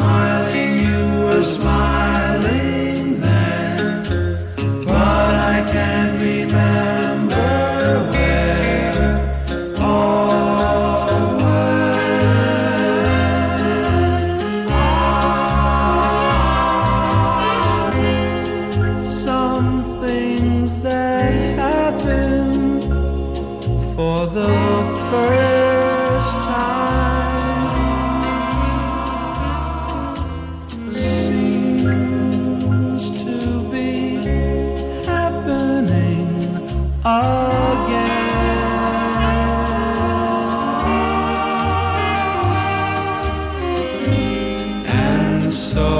smiling, you were smiling then. But I can't remember where. Oh, where. Ah. Some things that happen for the first again. And so.